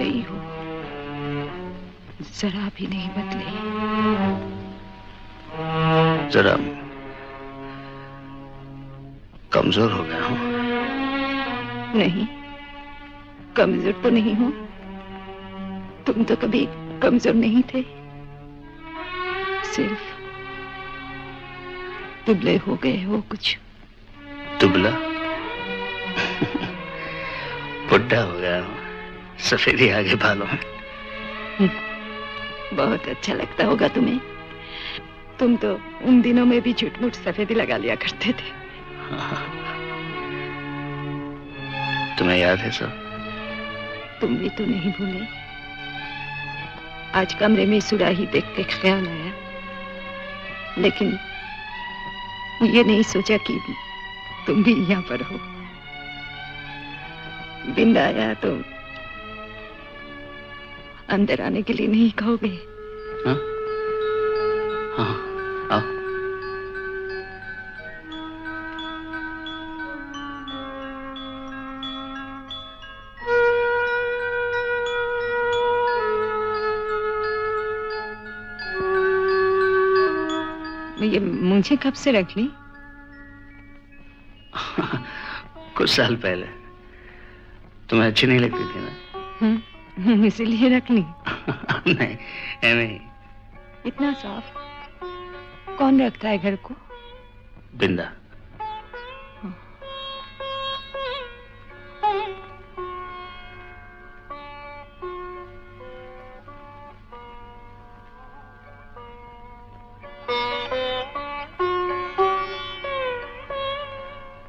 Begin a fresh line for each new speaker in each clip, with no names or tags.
वैसे ही हो। जरा भी नहीं बदले।
जरा कमज़ोर हो गया हूँ।
नहीं कमज़ोर तो नहीं हो। तुम तो कभी कमज़ोर नहीं थे। सिर्फ़ दुबले हो गए हो कुछ।
दुबला? बुढ़ा हो गया हूँ। सफेदी आगे बालों में
बहुत अच्छा लगता होगा तुम्हें। तुम तो उन दिनों में भी झूठ सफेदी लगा लिया करते थे।
तुम्हें याद है सब?
तुम भी तो नहीं भूले। आज कमरे में सुराही देख के ख्याल आया। लेकिन ये नहीं सोचा कि तुम भी यहाँ पर हो। बिंद आया तो अंदर आने के लिए नहीं कहोगे।
हाँ? हाँ आओ।
ये मुझे कब से रख ली?
कुछ साल पहले। तुम्हें अच्छी नहीं लगती थी ना?
हम्म, इसीलिए रख ली
नहीं ऐਵੇਂ
इतना साफ़। कौन रखता है घर को?
बिंदा।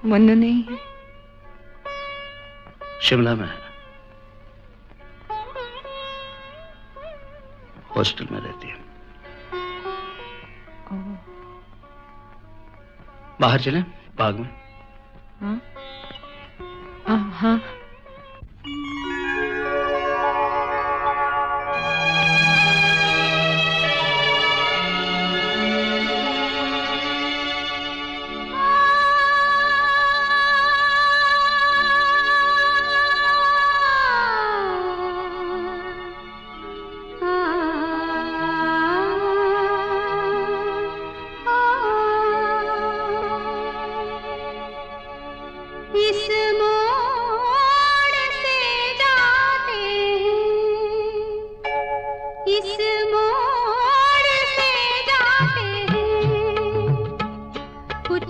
मन्नू नहीं है।
शिमला में हॉस्टल में रहती है। बाहर चले बाग में
हाँ हाँ।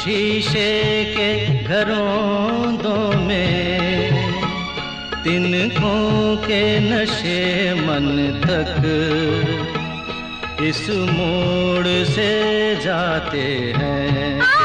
शीशे के घरों दो में तिनकों के नशे मन तक इस मोड़ से जाते हैं।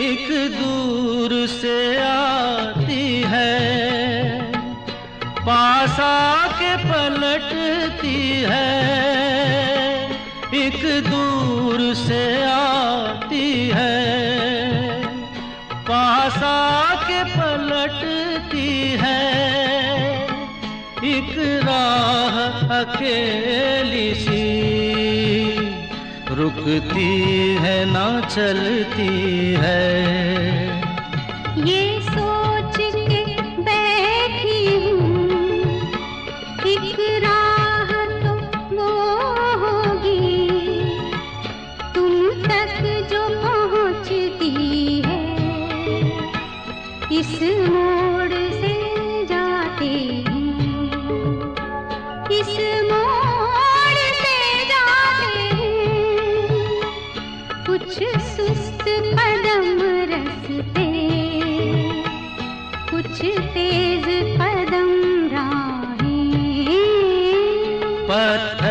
एक
दूर से आती है पलटती है। एक दूर से आती है पास के पलटती है। एक राह अकेली सी। रुकती है ना चलती है।
ये सोच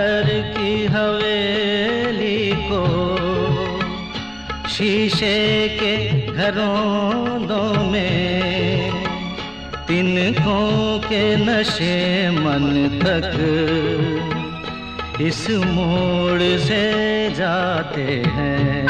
पत्थर की हवेली को शीशे के घरों में, तिनकों के नशे मन तक इस मोड़ से जाते हैं।